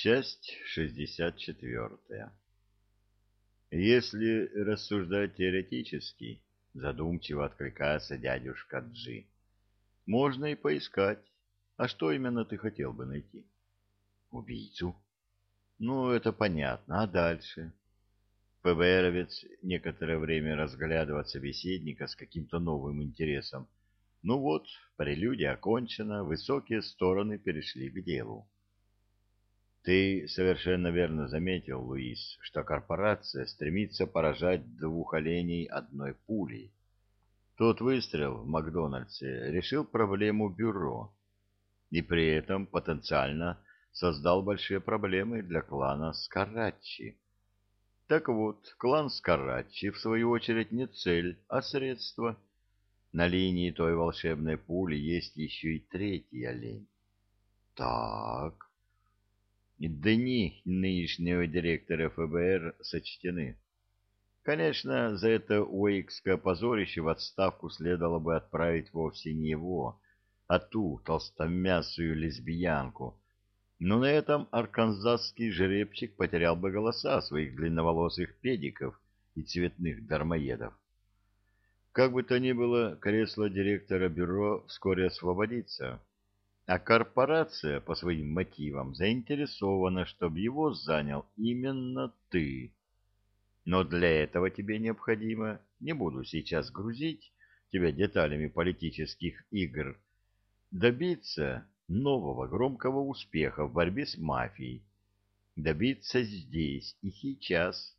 Часть шестьдесят четвертая. Если рассуждать теоретически, задумчиво откликается дядюшка Джи, можно и поискать. А что именно ты хотел бы найти? Убийцу. Ну, это понятно. А дальше? ФБРовец некоторое время разглядывает собеседника с каким-то новым интересом. Ну вот, прелюдия окончена, высокие стороны перешли к делу. Ты совершенно верно заметил, Луис, что корпорация стремится поражать двух оленей одной пулей. Тот выстрел в Макдональдсе решил проблему бюро и при этом потенциально создал большие проблемы для клана Скарачи. Так вот, клан Скарачи, в свою очередь, не цель, а средство. На линии той волшебной пули есть еще и третий олень. Так, дни нынешнего директора ФБР сочтены. Конечно, за это уэйкское позорище в отставку следовало бы отправить вовсе не его, а ту толстомясую лесбиянку. Но на этом арканзасский жеребчик потерял бы голоса своих длинноволосых педиков и цветных дармоедов. Как бы то ни было, кресло директора бюро вскоре освободится а корпорация по своим мотивам заинтересована, чтобы его занял именно ты. Но для этого тебе необходимо, не буду сейчас грузить тебя деталями политических игр, добиться нового громкого успеха в борьбе с мафией, добиться здесь и сейчас.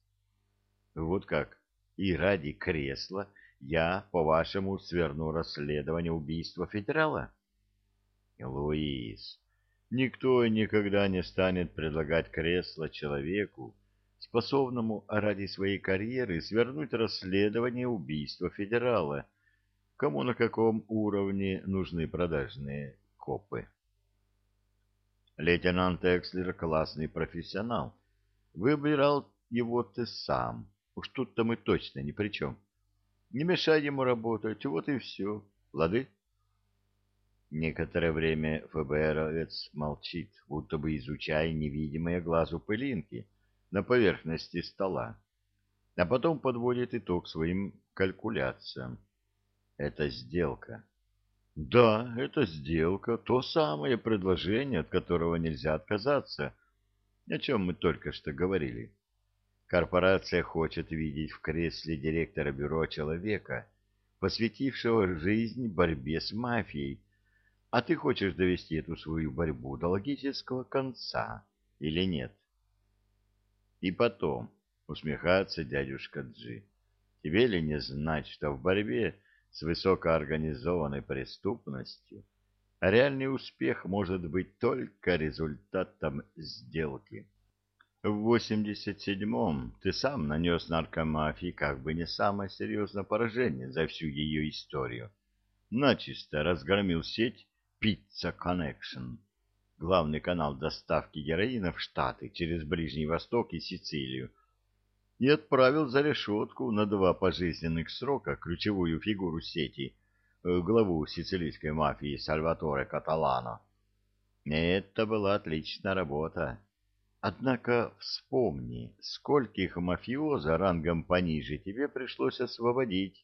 Вот как, и ради кресла я, по-вашему, сверну расследование убийства федерала? Луис, никто никогда не станет предлагать кресло человеку, способному ради своей карьеры свернуть расследование убийства федерала, кому на каком уровне нужны продажные копы. Лейтенант Экслер классный профессионал. Выбирал его ты сам. Уж тут-то мы точно ни при чем. Не мешай ему работать, вот и все. Лады? Некоторое время ФБРовец молчит, будто бы изучая невидимые глазу пылинки на поверхности стола, а потом подводит итог своим калькуляциям. Это сделка. Да, это сделка, то самое предложение, от которого нельзя отказаться, о чем мы только что говорили. Корпорация хочет видеть в кресле директора бюро человека, посвятившего жизнь борьбе с мафией, а ты хочешь довести эту свою борьбу до логического конца или нет? И потом, усмехается дядюшка Джи, тебе ли не знать, что в борьбе с высокоорганизованной преступностью реальный успех может быть только результатом сделки? В 87-м ты сам нанес наркомафии как бы не самое серьезное поражение за всю ее историю. Начисто разгромил сеть Pizza Connection, главный канал доставки героина в Штаты через Ближний Восток и Сицилию, и отправил за решетку на два пожизненных срока ключевую фигуру сети, э, главу сицилийской мафии Сальваторе Каталано. Это была отличная работа. Однако вспомни, скольких мафиоза рангом пониже тебе пришлось освободить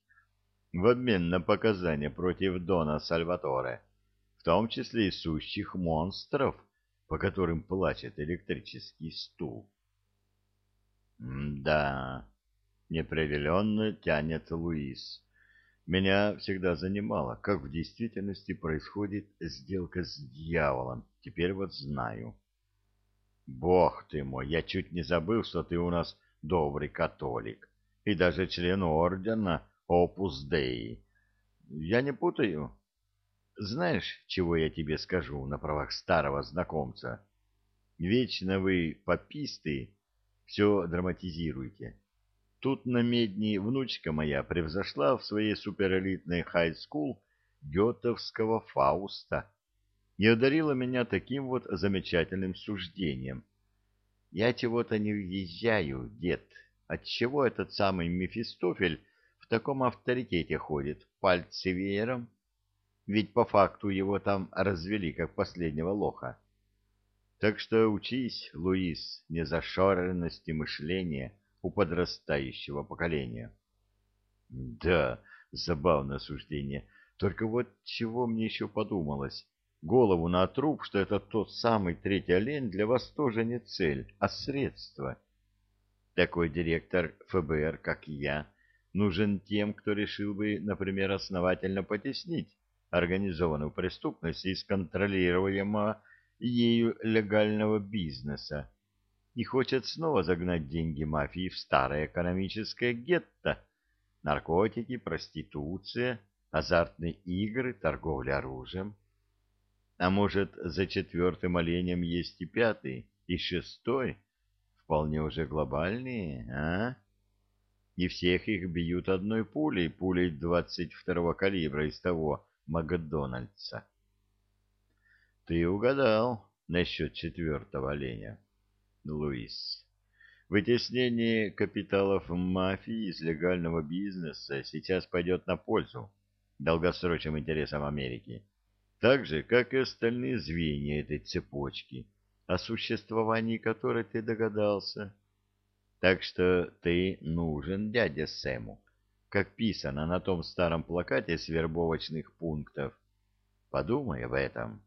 в обмен на показания против Дона Сальваторе том числе и сущих монстров, по которым плачет электрический стул. «Да, неопределенно тянет Луис. Меня всегда занимало, как в действительности происходит сделка с дьяволом. Теперь вот знаю». «Бог ты мой, я чуть не забыл, что ты у нас добрый католик и даже член ордена Опус Деи. Я не путаю?» Знаешь, чего я тебе скажу на правах старого знакомца? Вечно вы, паписты, все драматизируете. Тут намедни внучка моя превзошла в своей суперэлитной high school гётевского Фауста и одарила меня таким вот замечательным суждением. Я чего-то не въезжаю, дед. Отчего этот самый Мефистофель в таком авторитете ходит? Пальцы веером? Ведь по факту его там развели как последнего лоха. Так что учись, Луис, незашоренности мышления у подрастающего поколения. Да, забавное суждение. Только вот чего мне еще подумалось. Голову на труп, что это тот самый третий олень, для вас тоже не цель, а средство. Такой директор ФБР, как я, нужен тем, кто решил бы, например, основательно потеснить организованную преступность из контролируемого ею легального бизнеса и хочет снова загнать деньги мафии в старое экономическое гетто, наркотики, проституция, азартные игры, торговля оружием. А может, за четвертым оленем есть и пятый, и шестой, вполне уже глобальные, а? И всех их бьют одной пулей, пулей двадцать второго калибра из того Макдональдса. Ты угадал насчет четвертого оленя, Луис. Вытеснение капиталов мафии из легального бизнеса сейчас пойдет на пользу долгосрочным интересам Америки, так же, как и остальные звенья этой цепочки, о существовании которой ты догадался. Так что ты нужен дяде Сэму, как писано на том старом плакате с вербовочных пунктов. Подумай об этом.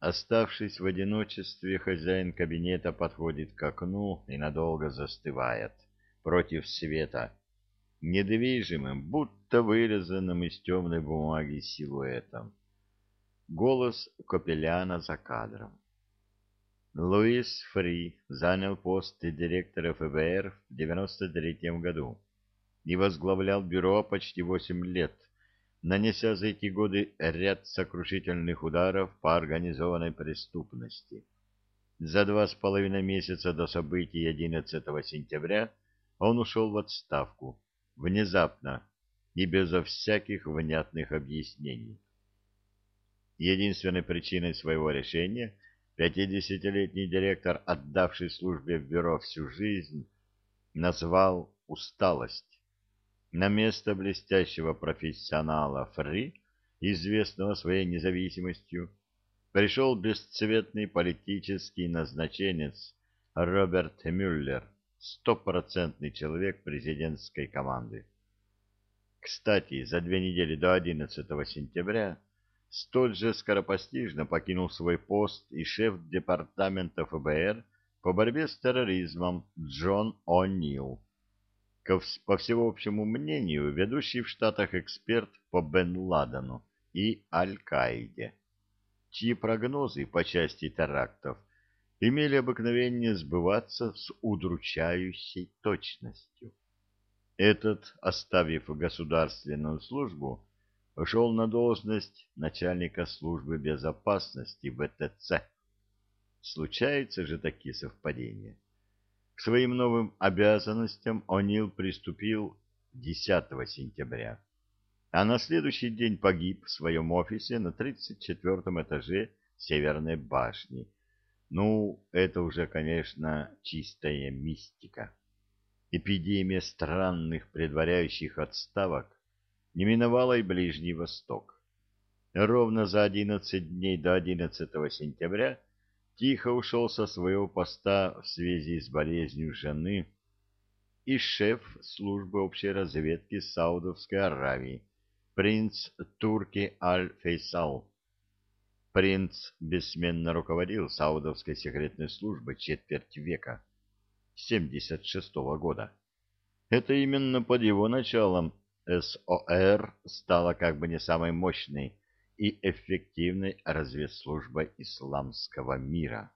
Оставшись в одиночестве, хозяин кабинета подходит к окну и надолго застывает против света, недвижимым, будто вырезанным из темной бумаги силуэтом. Голос Капеляна за кадром. Луис Фри занял пост директора ФБР в 93 году и возглавлял бюро почти 8 лет, нанеся за эти годы ряд сокрушительных ударов по организованной преступности. За два с половиной месяца до событий 11 сентября он ушел в отставку, внезапно и безо всяких внятных объяснений. Единственной причиной своего решения пятидесятилетний директор, отдавший службе в бюро всю жизнь, назвал усталость. На место блестящего профессионала Фри, известного своей независимостью, пришел бесцветный политический назначенец Роберт Мюллер, стопроцентный человек президентской команды. Кстати, за две недели до 11 сентября столь же скоропостижно покинул свой пост и шеф департамента ФБР по борьбе с терроризмом Джон О'Нил по всеобщему мнению, ведущий в Штатах эксперт по Бен Ладену и Аль-Каиде, чьи прогнозы по части терактов имели обыкновение сбываться с удручающей точностью. Этот, оставив государственную службу, ушел на должность начальника службы безопасности ВТЦ. Случаются же такие совпадения. К своим новым обязанностям О'Нил приступил 10 сентября, а на следующий день погиб в своем офисе на 34 этаже Северной башни. Ну, это уже, конечно, чистая мистика. Эпидемия странных предваряющих отставок не миновала и Ближний Восток. Ровно за 11 дней до 11 сентября тихо ушел со своего поста в связи с болезнью жены и шеф службы общей разведки Саудовской Аравии, принц Турки Аль-Фейсал. Принц бессменно руководил Саудовской секретной службой четверть века, 76 -го года. Это именно под его началом СОР стала как бы не самой мощной и эффективной разведслужбой исламского мира.